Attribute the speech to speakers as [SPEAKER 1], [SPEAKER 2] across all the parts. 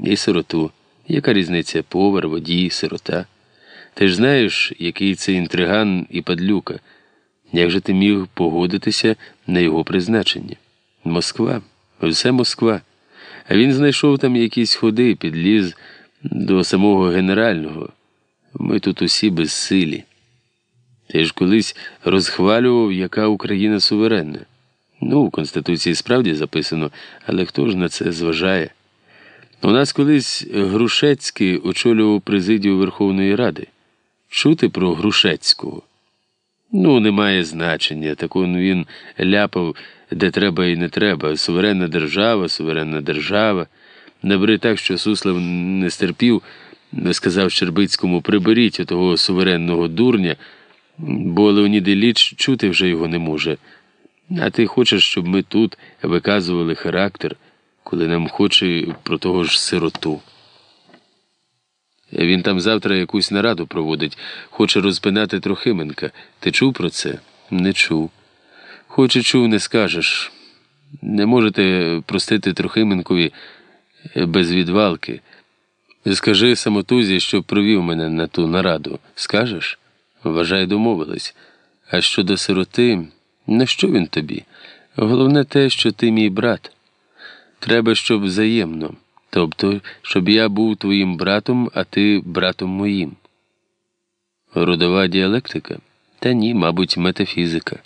[SPEAKER 1] і сироту. Яка різниця повар, водій, сирота? Ти ж знаєш, який це інтриган і падлюка. Як же ти міг погодитися на його призначення? Москва, все Москва. А він знайшов там якісь ходи, підліз до самого генерального. Ми тут усі безсилі. Ти ж колись розхвалював, яка Україна суверенна. Ну, в Конституції справді записано, але хто ж на це зважає? У нас колись Грушецький очолював президію Верховної Ради. Чути про Грушецького? Ну, немає значення. Так он він ляпав, де треба і не треба. Суверенна держава, суверенна держава. Набри так, що Суслав не стерпів, сказав Щербицькому, приберіть отого суверенного дурня, бо Леонід Ілліч чути вже його не може. А ти хочеш, щоб ми тут виказували характер, коли нам хоче про того ж сироту. Він там завтра якусь нараду проводить, хоче розпинати Трохименка. Ти чув про це? Не чув. Хоч чув, не скажеш. Не можете простити Трохименкові без відвалки. Скажи самотузі, щоб провів мене на ту нараду. Скажеш? Вважай, домовились. А щодо сироти, на що він тобі? Головне те, що ти мій брат. Треба, щоб взаємно. Тобто, щоб я був твоїм братом, а ти братом моїм. Родова діалектика? Та ні, мабуть, метафізика.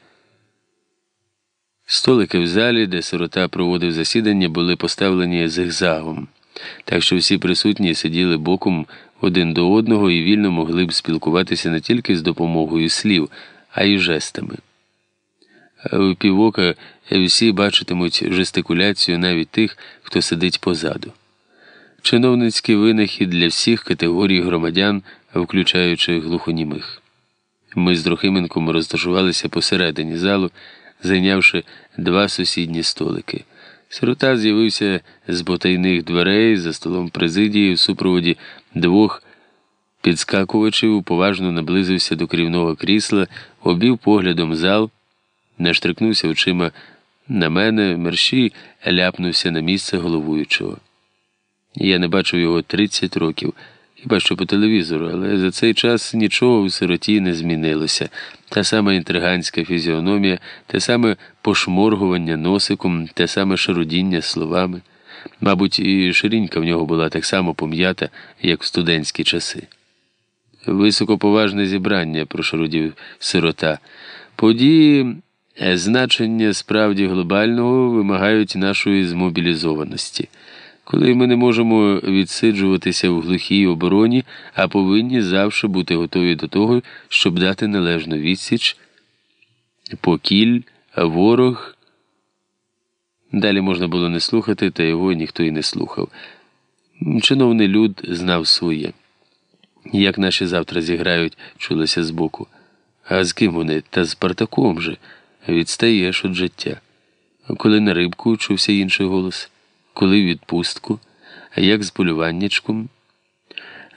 [SPEAKER 1] Столики в залі, де сирота проводив засідання, були поставлені зигзагом, так що всі присутні сиділи боком один до одного і вільно могли б спілкуватися не тільки з допомогою слів, а й жестами. У півока всі бачитимуть жестикуляцію навіть тих, хто сидить позаду. Чиновницький винахід для всіх категорій громадян, включаючи глухонімих. Ми з Трохименком розташувалися посередині залу, зайнявши два сусідні столики. Сирота з'явився з потайних дверей за столом президії в супроводі двох підскакувачів, поважно наблизився до керівного крісла, обів поглядом зал, наштрикнувся очима на мене, мерщій ляпнувся на місце головуючого. Я не бачив його 30 років, хіба що по телевізору, але за цей час нічого в сироті не змінилося. Та сама інтриганська фізіономія, те саме пошморгування носиком, те саме шарудіння словами. Мабуть, і ширінька в нього була так само пом'ята, як в студентські часи. Високоповажне зібрання, прошарудів сирота. Події значення справді глобального вимагають нашої змобілізованості коли ми не можемо відсиджуватися в глухій обороні, а повинні завжди бути готові до того, щоб дати належну відсіч, покіль, ворог. Далі можна було не слухати, та його ніхто й не слухав. Чиновний люд знав своє. Як наші завтра зіграють, чулося збоку. А з ким вони? Та з Партаком же відстаєш від життя. Коли на рибку чувся інший голос коли відпустку, а як з полюваннячком.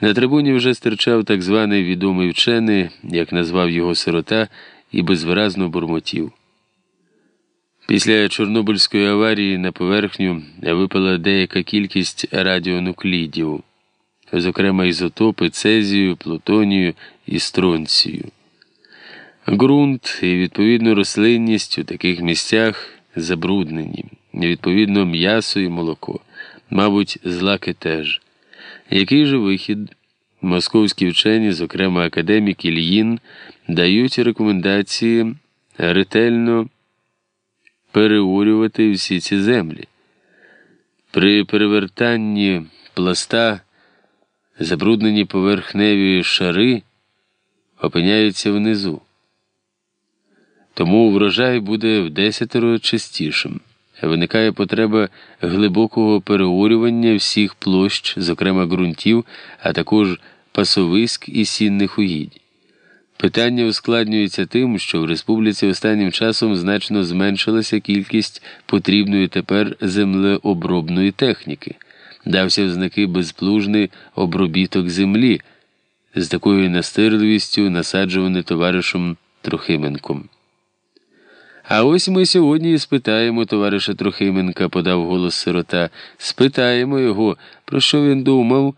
[SPEAKER 1] На трибуні вже стирчав так званий відомий вчений, як назвав його сирота, і безвиразно бурмотів. Після Чорнобильської аварії на поверхню випала деяка кількість радіонуклідів, зокрема ізотопи цезію, плутонію і стронцію. Ґрунт і відповідно рослинність у таких місцях забруднені відповідно, м'ясо і молоко, мабуть, злаки теж. Який же вихід? Московські вчені, зокрема академік Ільїн, дають рекомендації ретельно переурювати всі ці землі. При перевертанні пласта забруднені поверхневі шари опиняються внизу. Тому врожай буде в десятеро частішим виникає потреба глибокого переорювання всіх площ, зокрема ґрунтів, а також пасовиськ і сінних угідь. Питання ускладнюється тим, що в республіці останнім часом значно зменшилася кількість потрібної тепер землеобробної техніки, дався в знаки безплужний обробіток землі, з такою настирливістю насаджуваний товаришем Трохименком. А ось ми сьогодні і спитаємо товариша Трохименка, подав голос сирота. Спитаємо його, про що він думав.